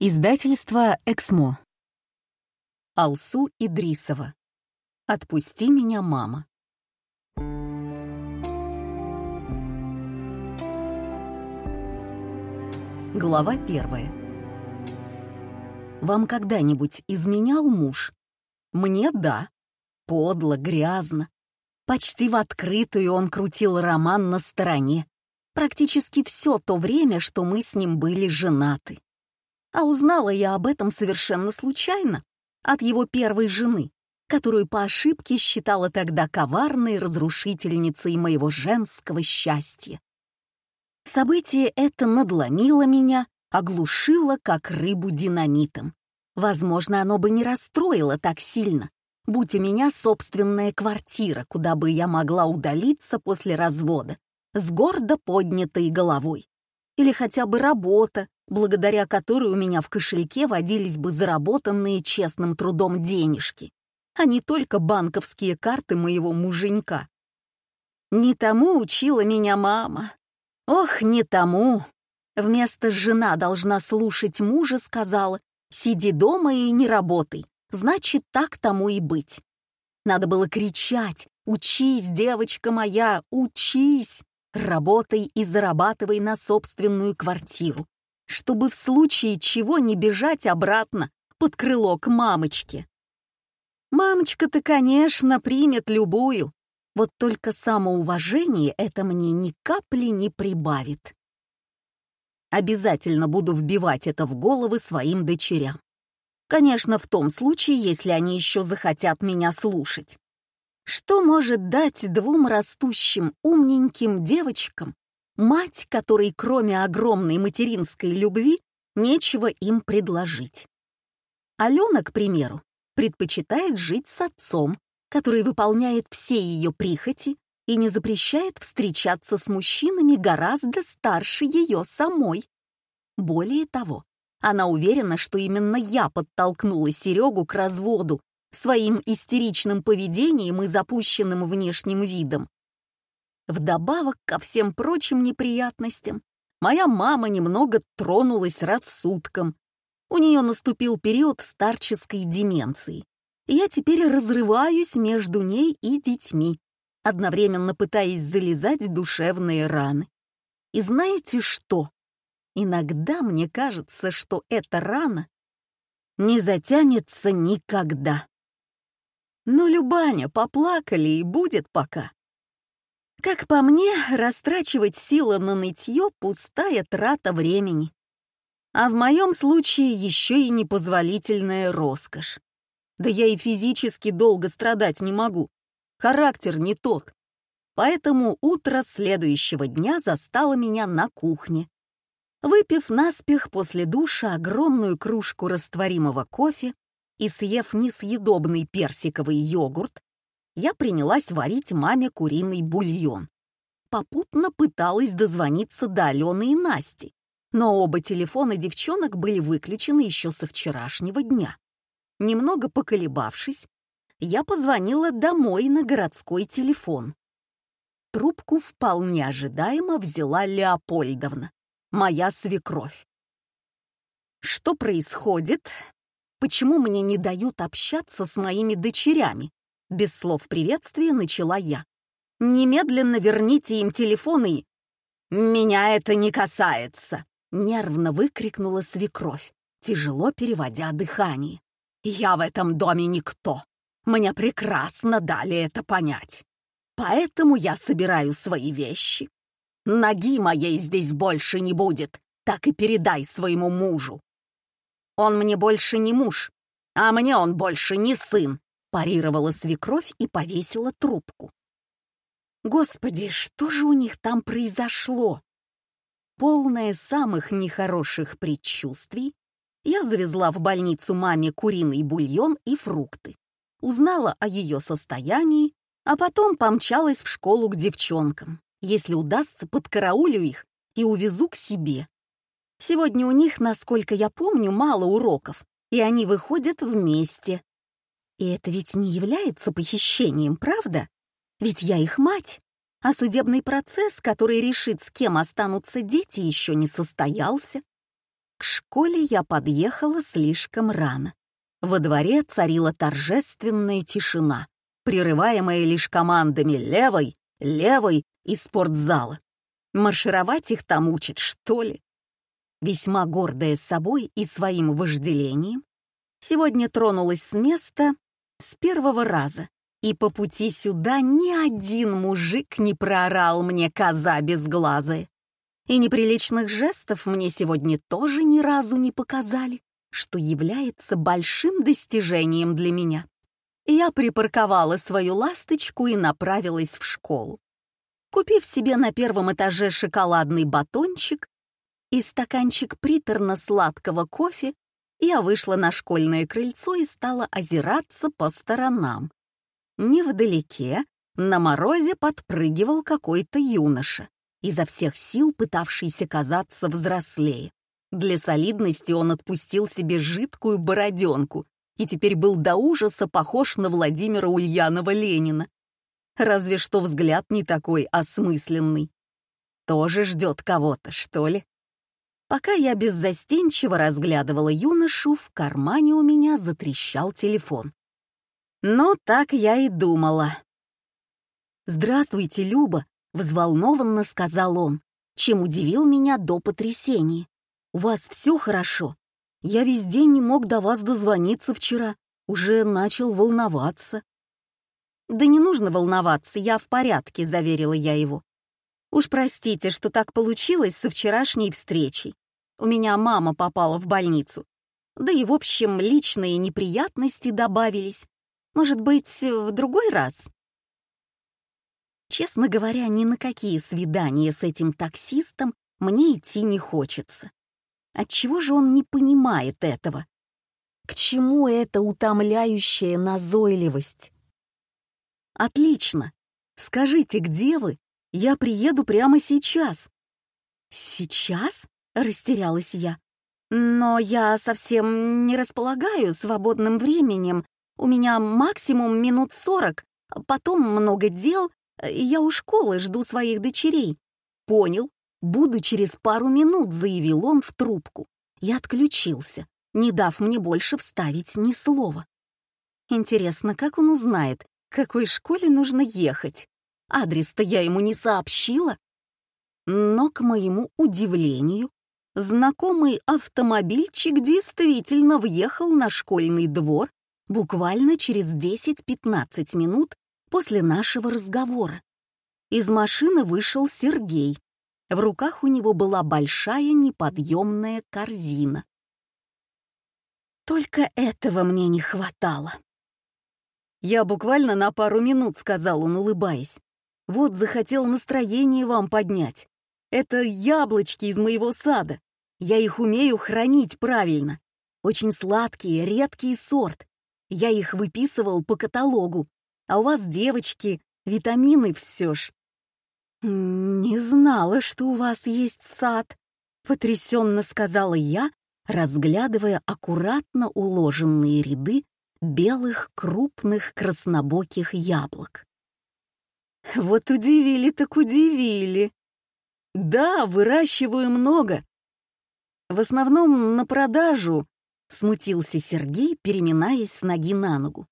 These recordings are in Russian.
Издательство «Эксмо». Алсу Идрисова. «Отпусти меня, мама». Глава первая. Вам когда-нибудь изменял муж? Мне — да. Подло, грязно. Почти в открытую он крутил роман на стороне. Практически все то время, что мы с ним были женаты. А узнала я об этом совершенно случайно, от его первой жены, которую по ошибке считала тогда коварной разрушительницей моего женского счастья. Событие это надломило меня, оглушило, как рыбу динамитом. Возможно, оно бы не расстроило так сильно, будь у меня собственная квартира, куда бы я могла удалиться после развода, с гордо поднятой головой. Или хотя бы работа, благодаря которой у меня в кошельке водились бы заработанные честным трудом денежки, а не только банковские карты моего муженька. Не тому учила меня мама. Ох, не тому. Вместо «жена должна слушать мужа» сказала «сиди дома и не работай, значит, так тому и быть». Надо было кричать «учись, девочка моя, учись!» Работай и зарабатывай на собственную квартиру чтобы в случае чего не бежать обратно под крыло к мамочке. Мамочка-то, конечно, примет любую, вот только самоуважение это мне ни капли не прибавит. Обязательно буду вбивать это в головы своим дочерям. Конечно, в том случае, если они еще захотят меня слушать. Что может дать двум растущим умненьким девочкам Мать, которой кроме огромной материнской любви нечего им предложить. Алена, к примеру, предпочитает жить с отцом, который выполняет все ее прихоти и не запрещает встречаться с мужчинами гораздо старше ее самой. Более того, она уверена, что именно я подтолкнула Серегу к разводу своим истеричным поведением и запущенным внешним видом. Вдобавок ко всем прочим неприятностям, моя мама немного тронулась рассудком. У нее наступил период старческой деменции. Я теперь разрываюсь между ней и детьми, одновременно пытаясь залезать душевные раны. И знаете что? Иногда мне кажется, что эта рана не затянется никогда. Ну, Любаня, поплакали и будет пока. Как по мне, растрачивать силы на нытье — пустая трата времени. А в моем случае еще и непозволительная роскошь. Да я и физически долго страдать не могу. Характер не тот. Поэтому утро следующего дня застало меня на кухне. Выпив наспех после душа огромную кружку растворимого кофе и съев несъедобный персиковый йогурт, я принялась варить маме куриный бульон. Попутно пыталась дозвониться до Алены и Насти, но оба телефона девчонок были выключены еще со вчерашнего дня. Немного поколебавшись, я позвонила домой на городской телефон. Трубку вполне ожидаемо взяла Леопольдовна, моя свекровь. Что происходит? Почему мне не дают общаться с моими дочерями? Без слов приветствия начала я. «Немедленно верните им телефоны!» «Меня это не касается!» — нервно выкрикнула свекровь, тяжело переводя дыхание. «Я в этом доме никто. Мне прекрасно дали это понять. Поэтому я собираю свои вещи. Ноги моей здесь больше не будет, так и передай своему мужу. Он мне больше не муж, а мне он больше не сын парировала свекровь и повесила трубку. Господи, что же у них там произошло? Полная самых нехороших предчувствий, я завезла в больницу маме куриный бульон и фрукты, узнала о ее состоянии, а потом помчалась в школу к девчонкам. Если удастся, подкараулю их и увезу к себе. Сегодня у них, насколько я помню, мало уроков, и они выходят вместе, и это ведь не является похищением, правда? Ведь я их мать, а судебный процесс, который решит, с кем останутся дети, еще не состоялся. К школе я подъехала слишком рано. Во дворе царила торжественная тишина, прерываемая лишь командами «левой», «левой» и спортзала. Маршировать их там учат, что ли? Весьма гордая собой и своим вожделением, сегодня тронулась с места с первого раза, и по пути сюда ни один мужик не проорал мне коза безглазая. И неприличных жестов мне сегодня тоже ни разу не показали, что является большим достижением для меня. Я припарковала свою ласточку и направилась в школу. Купив себе на первом этаже шоколадный батончик и стаканчик приторно-сладкого кофе, я вышла на школьное крыльцо и стала озираться по сторонам. Невдалеке на морозе подпрыгивал какой-то юноша, изо всех сил пытавшийся казаться взрослее. Для солидности он отпустил себе жидкую бороденку и теперь был до ужаса похож на Владимира Ульянова-Ленина. Разве что взгляд не такой осмысленный. Тоже ждет кого-то, что ли? Пока я беззастенчиво разглядывала юношу, в кармане у меня затрещал телефон. Ну, так я и думала. «Здравствуйте, Люба», — взволнованно сказал он, чем удивил меня до потрясения. «У вас все хорошо? Я весь день не мог до вас дозвониться вчера, уже начал волноваться». «Да не нужно волноваться, я в порядке», — заверила я его. «Уж простите, что так получилось со вчерашней встречей. У меня мама попала в больницу. Да и, в общем, личные неприятности добавились. Может быть, в другой раз?» Честно говоря, ни на какие свидания с этим таксистом мне идти не хочется. Отчего же он не понимает этого? К чему эта утомляющая назойливость? «Отлично. Скажите, где вы? Я приеду прямо сейчас». «Сейчас?» Растерялась я. «Но я совсем не располагаю свободным временем. У меня максимум минут сорок, потом много дел, я у школы жду своих дочерей». «Понял. Буду через пару минут», — заявил он в трубку. И отключился, не дав мне больше вставить ни слова. Интересно, как он узнает, к какой школе нужно ехать? Адрес-то я ему не сообщила. Но, к моему удивлению, знакомый автомобильчик действительно въехал на школьный двор буквально через 10-15 минут после нашего разговора. Из машины вышел Сергей. В руках у него была большая неподъемная корзина. Только этого мне не хватало. «Я буквально на пару минут», — сказал он, улыбаясь. «Вот захотел настроение вам поднять. Это яблочки из моего сада. Я их умею хранить правильно. Очень сладкие, редкий сорт. Я их выписывал по каталогу. А у вас, девочки, витамины все ж. «Не знала, что у вас есть сад», — потрясенно сказала я, разглядывая аккуратно уложенные ряды белых крупных краснобоких яблок. «Вот удивили так удивили. Да, выращиваю много, в основном на продажу, смутился Сергей, переминаясь с ноги на ногу.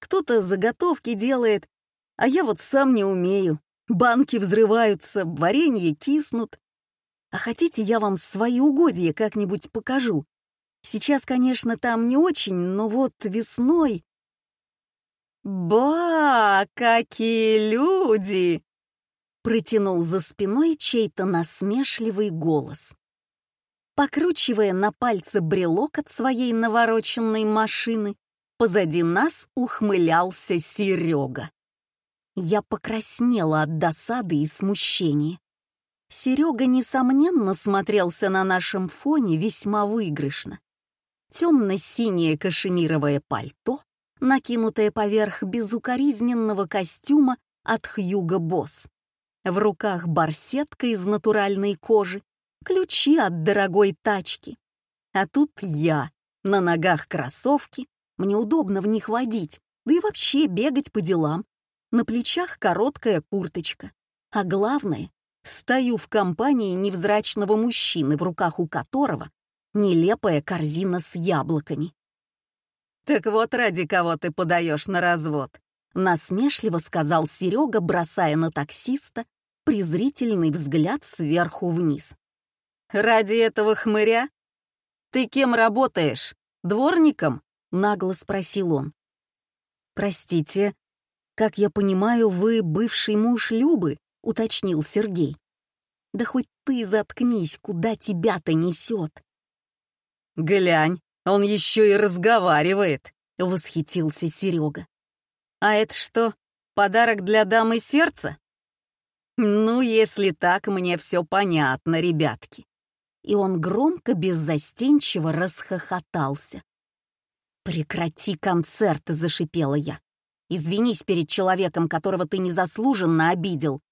Кто-то заготовки делает, а я вот сам не умею. Банки взрываются, варенье киснут. А хотите, я вам свои угодья как-нибудь покажу? Сейчас, конечно, там не очень, но вот весной... «Ба, какие люди!» Протянул за спиной чей-то насмешливый голос. Покручивая на пальце брелок от своей навороченной машины, позади нас ухмылялся Серега. Я покраснела от досады и смущения. Серега, несомненно, смотрелся на нашем фоне весьма выигрышно. Темно-синее кашемировое пальто, накинутое поверх безукоризненного костюма от Хьюго Босс. В руках барсетка из натуральной кожи, ключи от дорогой тачки. А тут я, на ногах кроссовки, мне удобно в них водить, да и вообще бегать по делам. На плечах короткая курточка. А главное, стою в компании невзрачного мужчины, в руках у которого нелепая корзина с яблоками. «Так вот ради кого ты подаешь на развод», — насмешливо сказал Серега, бросая на таксиста презрительный взгляд сверху вниз. «Ради этого хмыря? Ты кем работаешь? Дворником?» — нагло спросил он. «Простите, как я понимаю, вы бывший муж Любы?» — уточнил Сергей. «Да хоть ты заткнись, куда тебя-то несет!» «Глянь, он еще и разговаривает!» — восхитился Серега. «А это что, подарок для дамы сердца?» «Ну, если так, мне все понятно, ребятки». И он громко, беззастенчиво расхохотался. «Прекрати концерт!» — зашипела я. «Извинись перед человеком, которого ты незаслуженно обидел.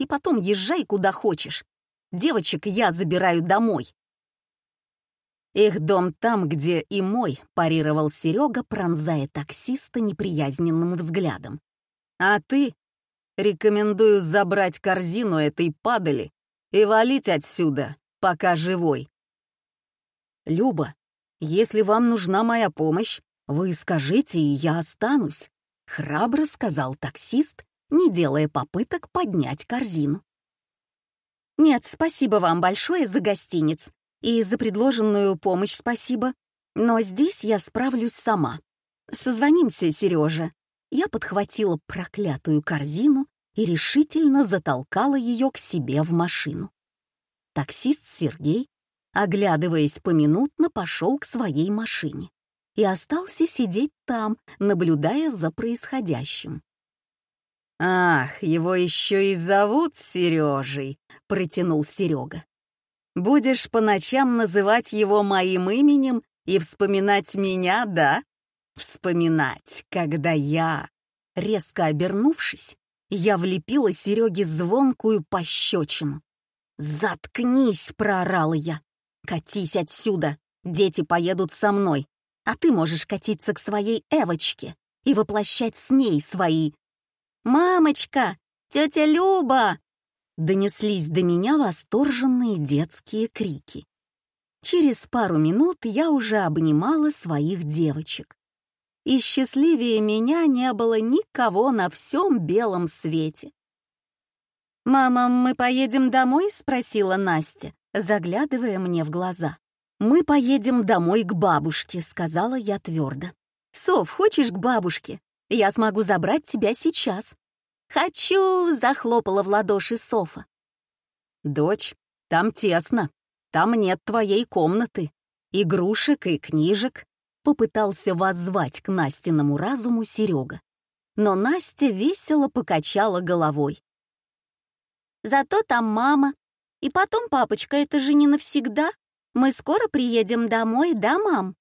И потом езжай куда хочешь. Девочек я забираю домой». «Их дом там, где и мой», — парировал Серега, пронзая таксиста неприязненным взглядом. «А ты Рекомендую забрать корзину этой падали и валить отсюда, пока живой. Люба, если вам нужна моя помощь, вы скажите, и я останусь, храбро сказал таксист, не делая попыток поднять корзину. Нет, спасибо вам большое за гостиниц и за предложенную помощь спасибо, но здесь я справлюсь сама. Созвонимся, Сережа. Я подхватила проклятую корзину и решительно затолкала ее к себе в машину. Таксист Сергей, оглядываясь поминутно, пошел к своей машине и остался сидеть там, наблюдая за происходящим. «Ах, его еще и зовут Сережей», — протянул Серега. «Будешь по ночам называть его моим именем и вспоминать меня, да?» вспоминать, когда я, резко обернувшись, я влепила Сереге звонкую пощечину. «Заткнись!» — проорала я. «Катись отсюда! Дети поедут со мной, а ты можешь катиться к своей Эвочке и воплощать с ней свои...» «Мамочка! Тетя Люба!» Донеслись до меня восторженные детские крики. Через пару минут я уже обнимала своих девочек и счастливее меня не было никого на всем белом свете. «Мама, мы поедем домой?» — спросила Настя, заглядывая мне в глаза. «Мы поедем домой к бабушке», — сказала я твердо. «Сов, хочешь к бабушке? Я смогу забрать тебя сейчас». «Хочу!» — захлопала в ладоши Софа. «Дочь, там тесно. Там нет твоей комнаты. Игрушек и книжек попытался воззвать к Настиному разуму Серега. Но Настя весело покачала головой. «Зато там мама. И потом, папочка, это же не навсегда. Мы скоро приедем домой, да, мам?»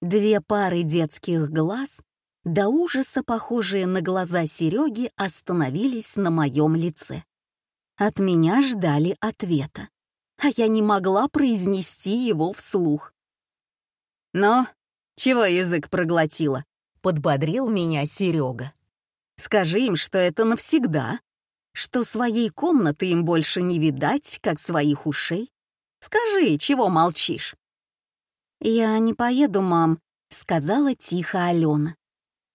Две пары детских глаз, до ужаса похожие на глаза Сереги, остановились на моем лице. От меня ждали ответа, а я не могла произнести его вслух. «Но чего язык проглотила?» — подбодрил меня Серега. «Скажи им, что это навсегда, что своей комнаты им больше не видать, как своих ушей. Скажи, чего молчишь?» «Я не поеду, мам», — сказала тихо Алена.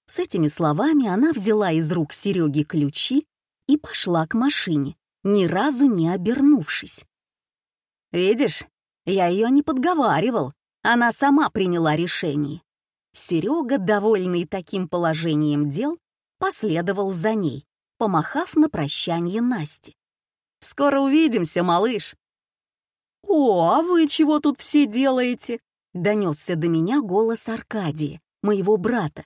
С этими словами она взяла из рук Сереги ключи и пошла к машине, ни разу не обернувшись. «Видишь, я ее не подговаривал», она сама приняла решение. Серега, довольный таким положением дел, последовал за ней, помахав на прощание Насте. «Скоро увидимся, малыш!» «О, а вы чего тут все делаете?» — донесся до меня голос Аркадия, моего брата.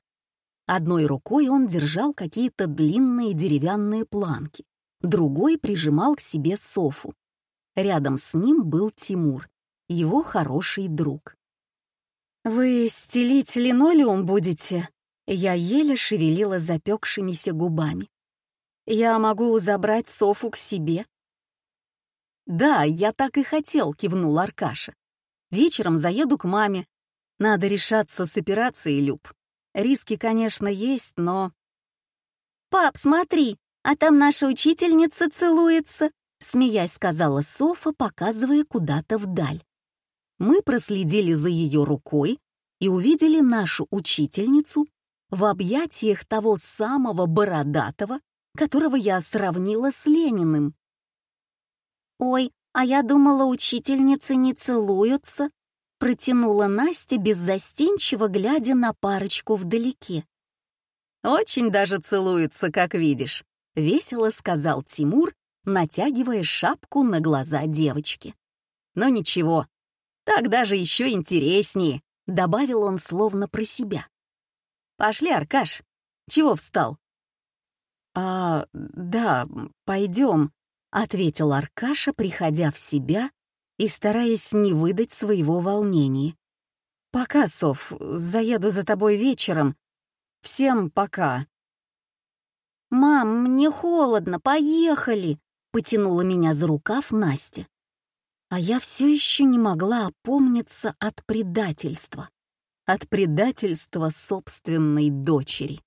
Одной рукой он держал какие-то длинные деревянные планки, другой прижимал к себе Софу. Рядом с ним был Тимур, его хороший друг. «Вы стелить линолеум будете?» Я еле шевелила запекшимися губами. «Я могу забрать Софу к себе?» «Да, я так и хотел», — кивнул Аркаша. «Вечером заеду к маме. Надо решаться с операцией, Люб. Риски, конечно, есть, но...» «Пап, смотри, а там наша учительница целуется», — смеясь сказала Софа, показывая куда-то вдаль. Мы проследили за ее рукой и увидели нашу учительницу в объятиях того самого бородатого, которого я сравнила с Лениным. «Ой, а я думала, учительницы не целуются», протянула Настя беззастенчиво, глядя на парочку вдалеке. «Очень даже целуются, как видишь», — весело сказал Тимур, натягивая шапку на глаза девочки. «Но ничего, так даже еще интереснее», — добавил он словно про себя. «Пошли, Аркаш. Чего встал?» «А, да, пойдем», — ответил Аркаша, приходя в себя и стараясь не выдать своего волнения. «Пока, Сов, заеду за тобой вечером. Всем пока». «Мам, мне холодно, поехали!» — потянула меня за рукав Настя. А я все еще не могла опомниться от предательства. От предательства собственной дочери.